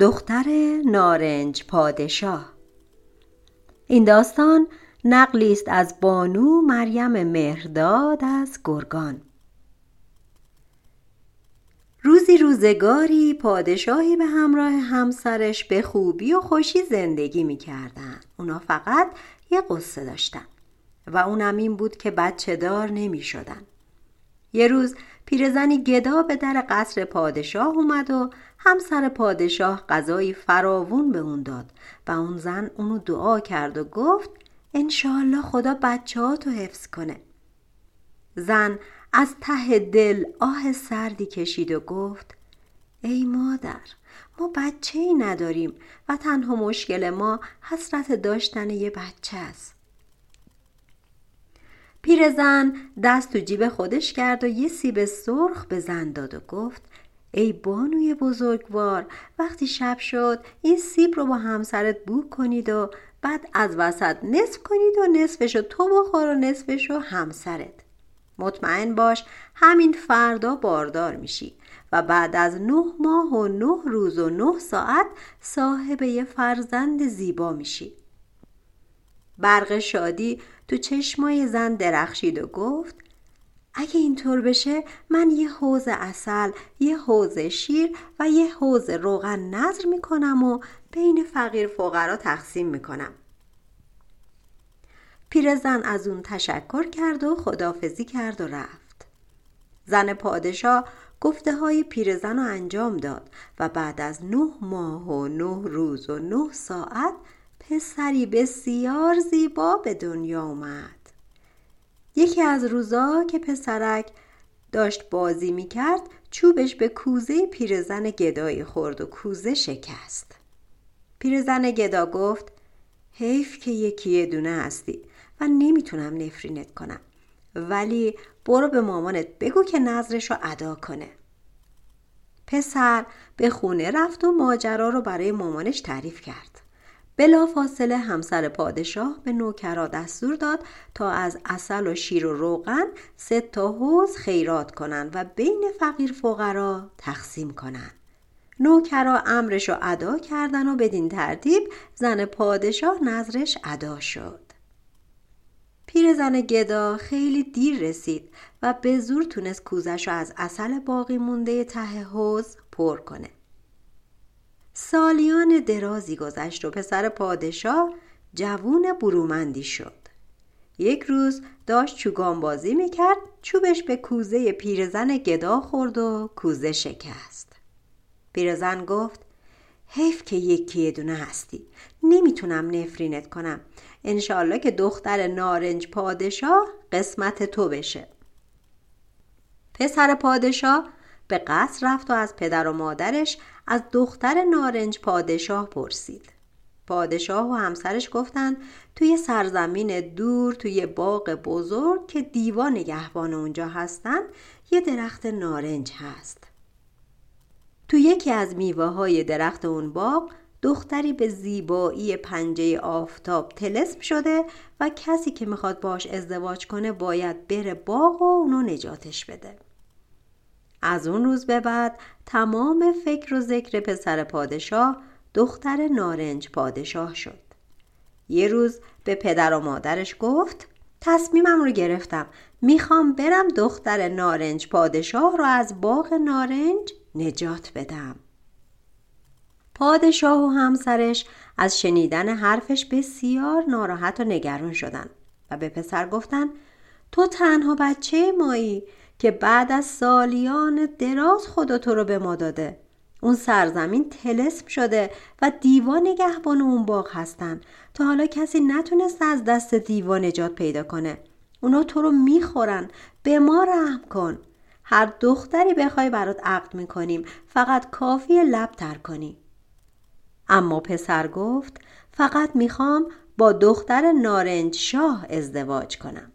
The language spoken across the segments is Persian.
دختر نارنج پادشاه. این داستان نقلی است از بانو مریم مهرداد از گرگان. روزی روزگاری پادشاهی به همراه همسرش به خوبی و خوشی زندگی می‌کردن. اونا فقط یه قصه داشتن و اونم این بود که بچه دار نمی شدن. یه روز پیرزنی گدا به در قصر پادشاه اومد و همسر پادشاه غذایی فراوون به اون داد و اون زن اونو دعا کرد و گفت انشاالله خدا بچه ها تو حفظ کنه. زن از ته دل آه سردی کشید و گفت ای مادر ما بچه ای نداریم و تنها مشکل ما حسرت داشتن یه بچه است. پیرزن دست تو جیب خودش کرد و یه سیب سرخ به زن داد و گفت ای بانوی بزرگوار وقتی شب شد این سیب رو با همسرت بو کنید و بعد از وسط نصف کنید و نصفشو تو بخور و نصفشو همسرت. مطمئن باش همین فردا باردار میشی و بعد از نه ماه و نه روز و نه ساعت صاحب یه فرزند زیبا میشی. برق شادی تو چشمای زن درخشید و گفت اگه اینطور بشه من یه حوز اصل یه حوز شیر و یه حوز روغن نظر می‌کنم و بین فقیر فقرا تقسیم می‌کنم. پیرزن از اون تشکر کرد و خدافزی کرد و رفت. زن پادشاه گفته های پیرزن رو انجام داد و بعد از نه ماه و نه روز و نه ساعت پسری بسیار زیبا به دنیا اومد. یکی از روزا که پسرک داشت بازی می‌کرد چوبش به کوزه پیرزن گدایی خورد و کوزه شکست. پیرزن گدا گفت حیف که یکی دونه هستی و نمی‌تونم نفرینت کنم. ولی برو به مامانت بگو که نظرش رو ادا کنه. پسر به خونه رفت و ماجرا رو برای مامانش تعریف کرد. بلا فاصله همسر پادشاه به نوکرا دستور داد تا از اصل و شیر و روغن سه تا حوز خیرات کنند و بین فقیر فقرا تقسیم کنند. نوکرا امرش رو ادا کردن و بدین ترتیب زن پادشاه نظرش ادا شد. پیرزن گدا خیلی دیر رسید و به زور تونست کوزش رو از اصل باقی مونده ته حوز پر کنه. سالیان درازی گذشت و پسر پادشاه جوون برومندی شد. یک روز داشت چوگان بازی می‌کرد چوبش به کوزه پیرزن گدا خورد و کوزه شکست. پیرزن گفت حیف که یکی دونه هستی. نمی‌تونم نفرینت کنم. انشالله که دختر نارنج پادشاه قسمت تو بشه. پسر پادشاه به قصر رفت و از پدر و مادرش از دختر نارنج پادشاه پرسید. پادشاه و همسرش گفتند توی سرزمین دور توی باغ بزرگ که دیوا نگهبان اونجا هستن یه درخت نارنج هست. تو یکی از میوه های درخت اون باغ دختری به زیبایی پنجه آفتاب تلسم شده و کسی که می‌خواد باش ازدواج کنه باید بره باغ و اونو نجاتش بده. از اون روز به بعد تمام فکر و ذکر پسر پادشاه دختر نارنج پادشاه شد. یه روز به پدر و مادرش گفت تصمیمم رو گرفتم. می‌خوام برم دختر نارنج پادشاه رو از باغ نارنج نجات بدم. پادشاه و همسرش از شنیدن حرفش بسیار ناراحت و نگران شدن و به پسر گفتن تو تنها بچه مایی. که بعد از سالیان دراز خدا تو رو به ما داده. اون سرزمین تلسم شده و دیوان نگهبان اون باغ هستن. تا حالا کسی نتونست از دست دیوان نجات پیدا کنه. اونا تو رو می‌خورن. به ما رحم کن. هر دختری بخوای برات عقد می‌کنیم. فقط کافی لب تر کنی. اما پسر گفت فقط می‌خوام با دختر نارنج شاه ازدواج کنم.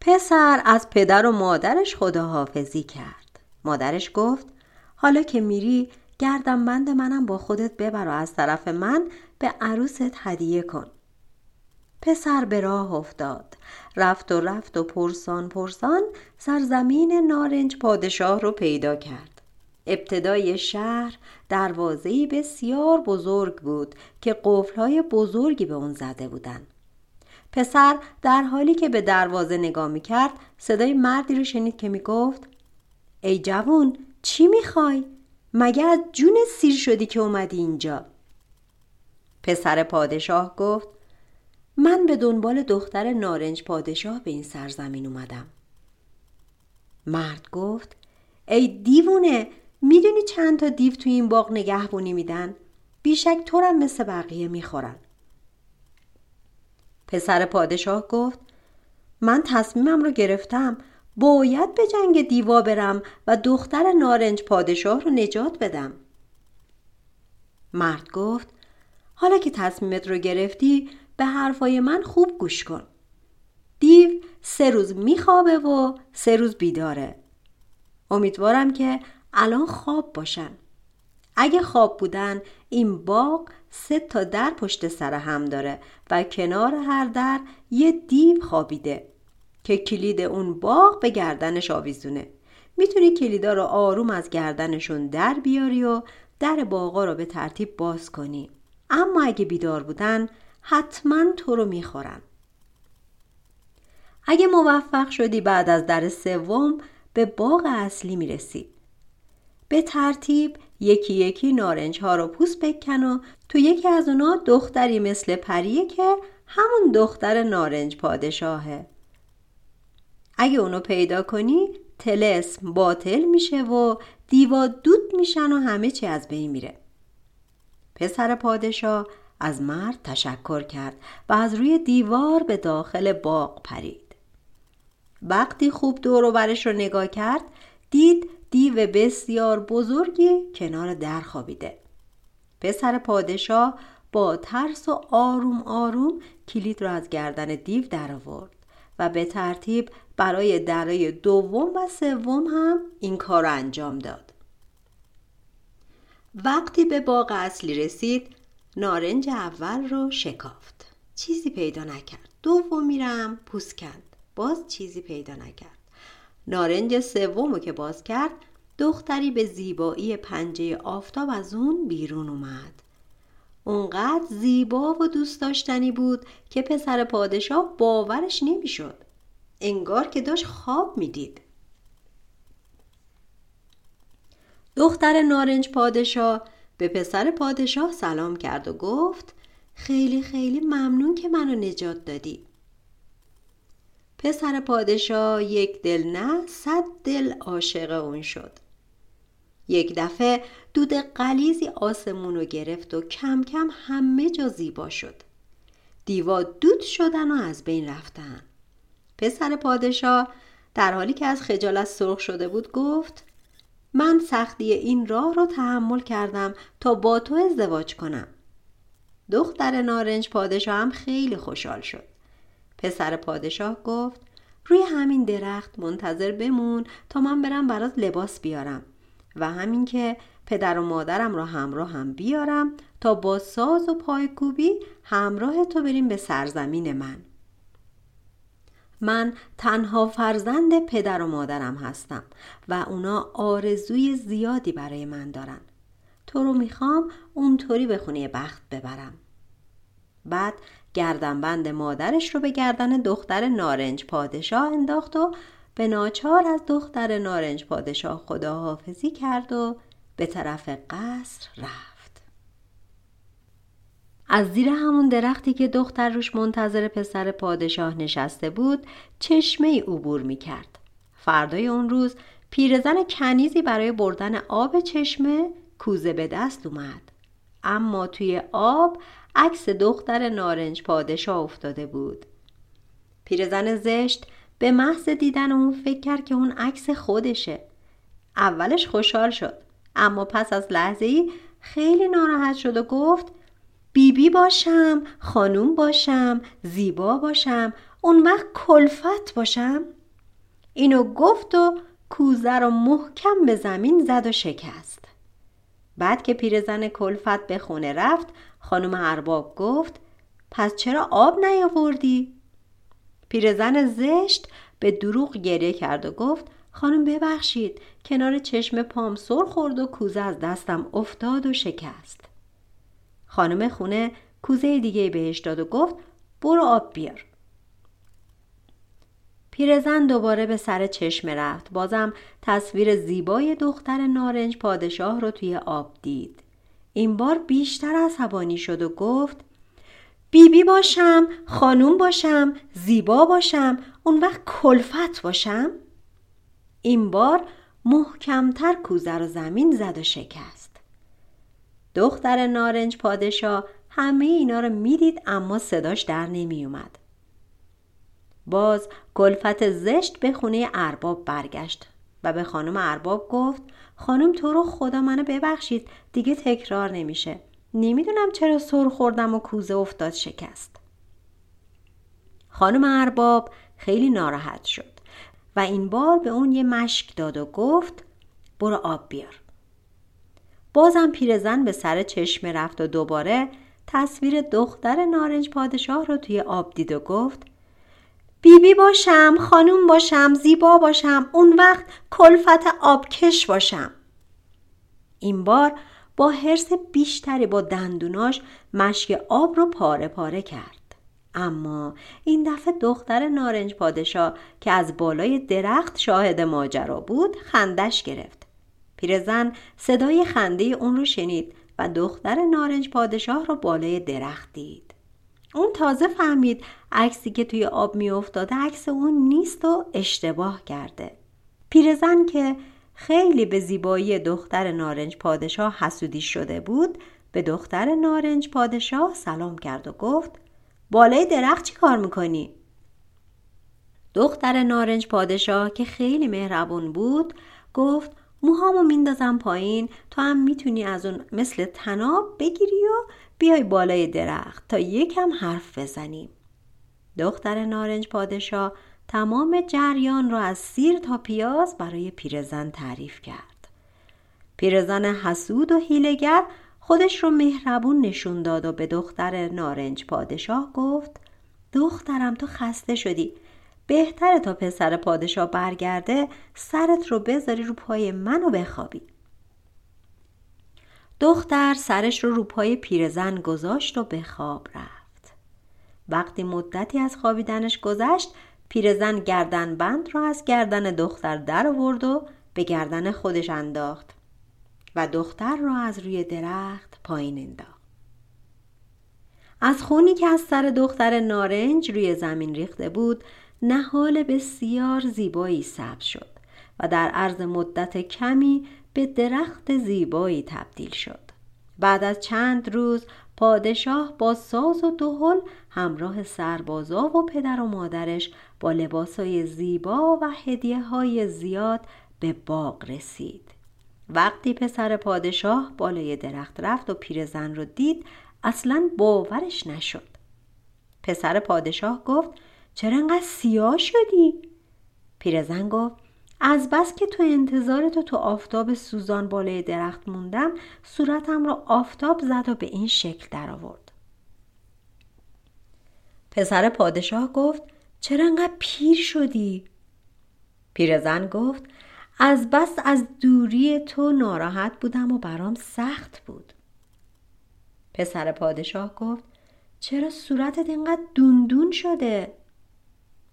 پسر از پدر و مادرش خداحافظی کرد. مادرش گفت حالا که میری گردم بند منم با خودت ببر و از طرف من به عروست هدیه کن. پسر به راه افتاد. رفت و رفت و پرسان پرسان سرزمین نارنج پادشاه رو پیدا کرد. ابتدای شهر دروازهی بسیار بزرگ بود که قفلهای بزرگی به اون زده بودن. پسر در حالی که به دروازه نگاه می‌کرد صدای مردی رو شنید که می‌گفت ای جوون چی می‌خوای؟ مگه از جون سیر شدی که اومدی اینجا؟ پسر پادشاه گفت من به دنبال دختر نارنج پادشاه به این سرزمین اومدم مرد گفت ای دیوونه می‌دونی چند تا دیو تو این باغ نگهبونی میدن؟ بیشک تورم مثل بقیه می‌خورن پسر پادشاه گفت من تصمیمم رو گرفتم. باید به جنگ دیوا برم و دختر نارنج پادشاه رو نجات بدم. مرد گفت حالا که تصمیمت رو گرفتی به حرفای من خوب گوش کن. دیو سه روز میخوابه و سه روز بیداره. امیدوارم که الان خواب باشن. اگه خواب بودن این باغ سه تا در پشت سر هم داره و کنار هر در یه دیو خوابیده که کلید اون باغ به گردنش آویزونه. می‌تونی کلیدا رو آروم از گردنشون در بیاری و در باغا رو به ترتیب باز کنی. اما اگه بیدار بودن حتما تو رو می‌خورن. اگه موفق شدی بعد از در سوم به باغ اصلی می‌رسی. به ترتیب یکی یکی نارنج ها رو پوست بکن و تو یکی از اونا دختری مثل پریه که همون دختر نارنج پادشاهه. اگه اونو پیدا کنی تلسم باطل میشه و دیوا دود میشن و همه چی از بین میره. پسر پادشاه از مرد تشکر کرد و از روی دیوار به داخل باغ پرید. وقتی خوب دور و برش رو نگاه کرد دید دیو بسیار بزرگی کنار در خوابیده. پسر پادشاه با ترس و آروم آروم کلید را از گردن دیو در آورد و به ترتیب برای درای دوم و سوم هم این کار را انجام داد. وقتی به باغ اصلی رسید نارنج اول رو شکافت. چیزی پیدا نکرد. دومی رم پوست کند. باز چیزی پیدا نکرد. نارنج سوم که باز کرد دختری به زیبایی پنجه آفتاب از اون بیرون اومد. اونقدر زیبا و دوست داشتنی بود که پسر پادشاه باورش نمی‌شد. انگار که داشت خواب می‌دید. دختر نارنج پادشاه به پسر پادشاه سلام کرد و گفت خیلی خیلی ممنون که منو نجات دادی. پسر پادشاه یک دل نه صد دل عاشق اون شد. یک دفعه دود قلیزی آسمون رو گرفت و کم کم همه جا زیبا شد. دیوا دود شدن و از بین رفتن. پسر پادشاه در حالی که از خجالت سرخ شده بود گفت من سختی این راه رو تحمل کردم تا با تو ازدواج کنم. دختر نارنج پادشاه هم خیلی خوشحال شد. پسر پادشاه گفت روی همین درخت منتظر بمون تا من برم برات لباس بیارم و همین که پدر و مادرم را همراه هم بیارم تا با ساز و پایکوبی همراه تو بریم به سرزمین من. من تنها فرزند پدر و مادرم هستم و اونا آرزوی زیادی برای من دارن. تو رو می‌خوام اونطوری به خونه بخت ببرم. بعد گردنبند مادرش رو به گردن دختر نارنج پادشاه انداخت و به ناچار از دختر نارنج پادشاه خداحافظی کرد و به طرف قصر رفت از زیر همون درختی که دختر روش منتظر پسر پادشاه نشسته بود چشمه ای عبور می کرد. فردای اون روز پیرزن کنیزی برای بردن آب چشمه کوزه به دست اومد. اما توی آب عکس دختر نارنج پادشاه افتاده بود. پیرزن زشت به محض دیدن اون فکر کرد که اون عکس خودشه. اولش خوشحال شد اما پس از لحظه ای خیلی ناراحت شد و گفت بیبی بی باشم خانوم باشم زیبا باشم اون وقت کلفت باشم؟ اینو گفت و کوزه رو محکم به زمین زد و شکست. بعد که پیرزن کلفت به خونه رفت خانم ارباب گفت پس چرا آب نیاوردی؟ پیرزن زشت به دروغ گریه کرد و گفت خانم ببخشید کنار چشم پام سر خورد و کوزه از دستم افتاد و شکست. خانم خونه کوزه دیگه بهش داد و گفت برو آب بیار. پیرزن دوباره به سر چشمه رفت بازم تصویر زیبای دختر نارنج پادشاه رو توی آب دید. این بار بیشتر عصبانی شد و گفت بیبی بی باشم خانوم باشم زیبا باشم اون وقت کلفت باشم؟ این بار محکمتر کوزه رو زمین زد و شکست. دختر نارنج پادشاه همه اینا رو می‌دید اما صداش در نمی اومد. باز گلفت زشت به خونه ارباب برگشت. و به خانم ارباب گفت خانم تو رو خدا منو ببخشید دیگه تکرار نمیشه. نمی‌دونم چرا سر خوردم و کوزه افتاد شکست. خانم ارباب خیلی ناراحت شد و این بار به اون یه مشک داد و گفت برو آب بیار. بازم پیرزن به سر چشمه رفت و دوباره تصویر دختر نارنج پادشاه رو توی آب دید و گفت بیبی بی باشم خانوم باشم زیبا باشم اون وقت کلفت آبکش باشم. این بار با حرس بیشتری با دندوناش مشک آب رو پاره پاره کرد. اما این دفعه دختر نارنج پادشاه که از بالای درخت شاهد ماجرا بود خندش گرفت. پیرزن صدای خنده اون رو شنید و دختر نارنج پادشاه رو بالای درخت دید. اون تازه فهمید عکسی که توی آب میافتاده عکس اون نیست و اشتباه کرده پیرزن که خیلی به زیبایی دختر نارنج پادشاه حسودی شده بود به دختر نارنج پادشاه سلام کرد و گفت بالای درخت چی کار می‌کنی؟ دختر نارنج پادشاه که خیلی مهربون بود گفت موهامو میندازم پایین. تو هم می‌تونی از اون مثل تناب بگیری و بیای بالای درخت تا یکم حرف بزنیم دختر نارنج پادشاه تمام جریان را از سیر تا پیاز برای پیرزن تعریف کرد. پیرزن حسود و هیلگر خودش رو مهربون نشون داد و به دختر نارنج پادشاه گفت دخترم تو خسته شدی. بهتره تا پسر پادشاه برگرده سرت رو بذاری رو پای من و بخوابی. دختر سرش رو رو پای پیرزن گذاشت و به خواب رفت. وقتی مدتی از خوابیدنش گذشت پیرزن گردن بند را از گردن دختر در آورد و به گردن خودش انداخت و دختر را از روی درخت پایین انداخت. از خونی که از سر دختر نارنج روی زمین ریخته بود نهال بسیار زیبایی سبز شد و در عرض مدت کمی به درخت زیبایی تبدیل شد. بعد از چند روز پادشاه با ساز و دهل همراه سربازا و پدر و مادرش با لباسای زیبا و هدیه های زیاد به باغ رسید. وقتی پسر پادشاه بالای درخت رفت و پیرزن رو دید اصلا باورش نشد. پسر پادشاه گفت چرا انقدر سیاه شدی؟ پیرزن گفت از بس که تو انتظار تو تو آفتاب سوزان بالای درخت موندم صورتم را آفتاب زد و به این شکل در آورد پسر پادشاه گفت چرا انقدر پیر شدی؟ پیرزن گفت از بس از دوری تو ناراحت بودم و برام سخت بود پسر پادشاه گفت چرا صورتت اینقدر دوندون شده؟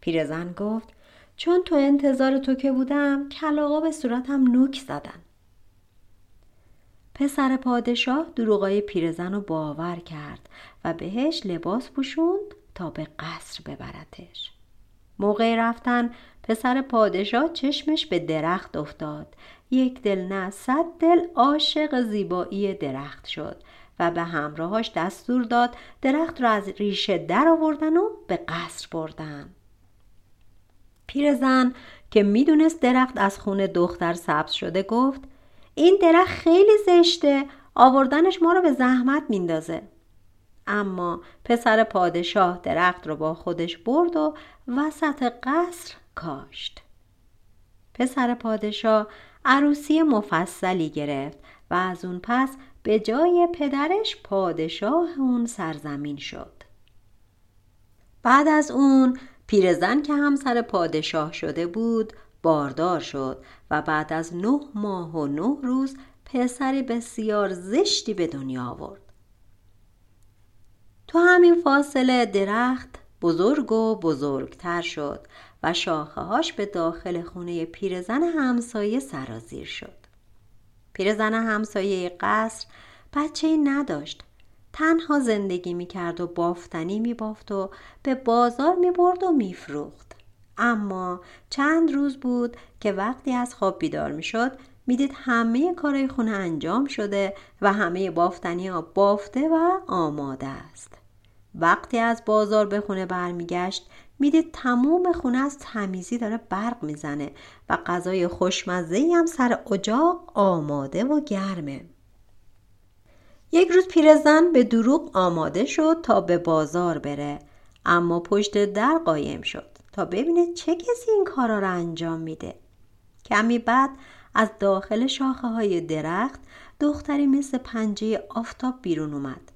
پیرزن گفت چون تو انتظار تو که بودم کلاقا به صورتم نوک زدن. پسر پادشاه دروغای پیرزن رو باور کرد و بهش لباس پوشوند تا به قصر ببرتش موقع رفتن پسر پادشاه چشمش به درخت افتاد. یک دل نه صد دل عاشق زیبایی درخت شد و به همراهاش دستور داد درخت را از ریشه در آوردن و به قصر بردن. پیرزن که می‌دونست درخت از خون دختر سبز شده گفت این درخت خیلی زشته آوردنش ما رو به زحمت میندازه. اما پسر پادشاه درخت رو با خودش برد و وسط قصر کاشت. پسر پادشاه عروسی مفصلی گرفت و از اون پس به جای پدرش پادشاه اون سرزمین شد. بعد از اون پیرزن که همسر پادشاه شده بود باردار شد و بعد از نه ماه و نه روز پسری بسیار زشتی به دنیا آورد. تو همین فاصله درخت بزرگ و بزرگتر شد و شاخههاش به داخل خونه پیرزن همسایه سرازیر شد. پیرزن همسایه قصر بچه نداشت تنها زندگی می‌کرد و بافتنی میبافت و به بازار می‌برد و میفروخت. اما چند روز بود که وقتی از خواب بیدار می‌شد می‌دید همه کارهای خونه انجام شده و همه بافتنی ها بافته و آماده است. وقتی از بازار به خونه برمیگشت می‌دید تموم خونه از تمیزی داره برق می‌زنه و غذای خوشمزه هم سر اجاق آماده و گرمه. یک روز پیرزن به دروغ آماده شد تا به بازار بره. اما پشت در قایم شد تا ببینه چه کسی این کارا رو انجام میده. کمی بعد از داخل شاخه های درخت دختری مثل پنجه آفتاب بیرون اومد.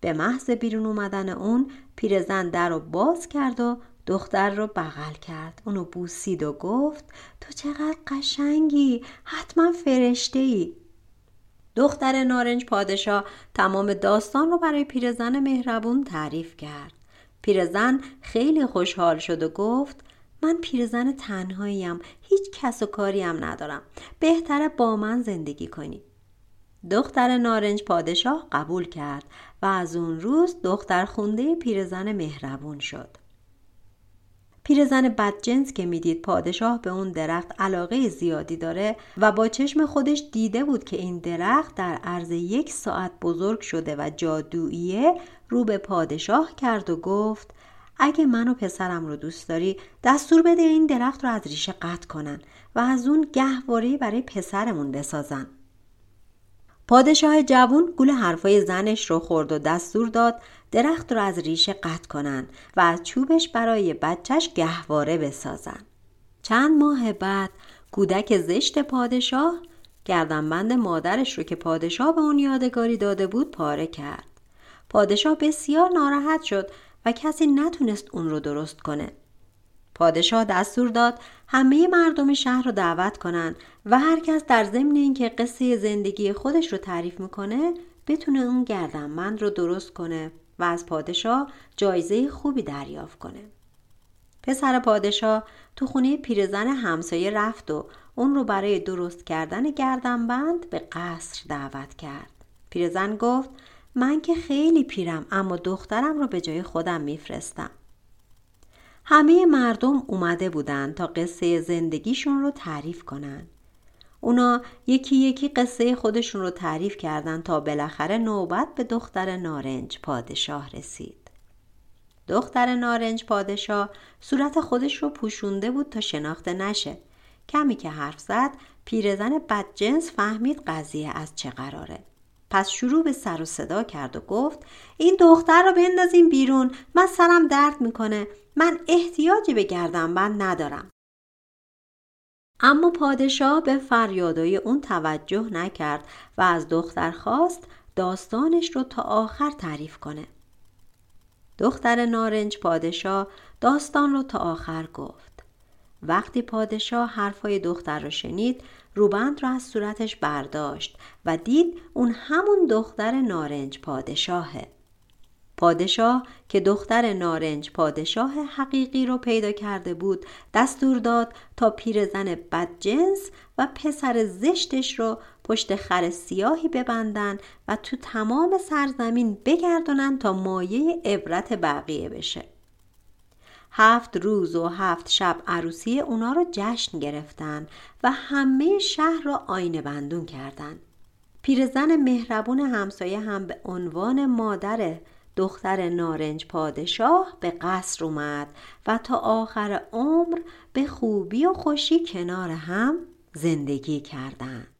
به محض بیرون اومدن اون پیرزن در رو باز کرد و دختر رو بغل کرد. اونو بوسید و گفت تو چقدر قشنگی حتما فرشته ای دختر نارنج پادشاه تمام داستان رو برای پیرزن مهربون تعریف کرد. پیرزن خیلی خوشحال شد و گفت من پیرزن تنهاییم هیچ کس و کاریم ندارم. بهتره با من زندگی کنی. دختر نارنج پادشاه قبول کرد و از اون روز دختر خونده پیرزن مهربون شد. پیرزن بدجنس که می‌دید پادشاه به اون درخت علاقه زیادی داره و با چشم خودش دیده بود که این درخت در عرض یک ساعت بزرگ شده و جادوییه رو به پادشاه کرد و گفت اگه من و پسرم رو دوست داری دستور بده این درخت رو از ریشه قطع کنن و از اون گهواره برای پسرمون بسازن. پادشاه جوون گول حرفای زنش رو خورد و دستور داد درخت رو از ریشه قطع کنن و از چوبش برای بچهش گهواره بسازن. چند ماه بعد کودک زشت پادشاه گردنبند مادرش رو که پادشاه به اون یادگاری داده بود پاره کرد. پادشاه بسیار ناراحت شد و کسی نتونست اون رو درست کنه. پادشاه دستور داد همه مردم شهر رو دعوت کنن و هر کس در ضمن اینکه قصه زندگی خودش رو تعریف می‌کنه بتونه اون گردنبند رو درست کنه و از پادشاه جایزه خوبی دریافت کنه. پسر پادشاه تو خونه پیرزن همسایه رفت و اون رو برای درست کردن گردنبند به قصر دعوت کرد. پیرزن گفت من که خیلی پیرم اما دخترم رو به جای خودم میفرستم. همه مردم اومده بودن تا قصه زندگیشون رو تعریف کنن. اونا یکی یکی قصه خودشون رو تعریف کردن تا بالاخره نوبت به دختر نارنج پادشاه رسید. دختر نارنج پادشاه صورت خودش رو پوشونده بود تا شناخته نشه. کمی که حرف زد پیرزن بدجنس فهمید قضیه از چه قراره. پس شروع به سر و صدا کرد و گفت این دختر رو بندازیم بیرون من سرم درد می‌کنه من احتیاجی به گردنبند ندارم اما پادشاه به فریادای اون توجه نکرد و از دختر خواست داستانش رو تا آخر تعریف کنه. دختر نارنج پادشاه داستان رو تا آخر گفت. وقتی پادشاه حرفای دختر رو شنید روبند رو از صورتش برداشت و دید اون همون دختر نارنج پادشاهه. پادشاه که دختر نارنج پادشاه حقیقی رو پیدا کرده بود دستور داد تا پیرزن بدجنس و پسر زشتش رو پشت خر سیاهی ببندن و تو تمام سرزمین بگردونن تا مایه عبرت بقیه بشه. هفت روز و هفت شب عروسی اونا رو جشن گرفتن و همه شهر را آینه بندون کردن. پیرزن مهربون همسایه هم به عنوان مادر دختر نارنج پادشاه به قصر اومد و تا آخر عمر به خوبی و خوشی کنار هم زندگی کردند.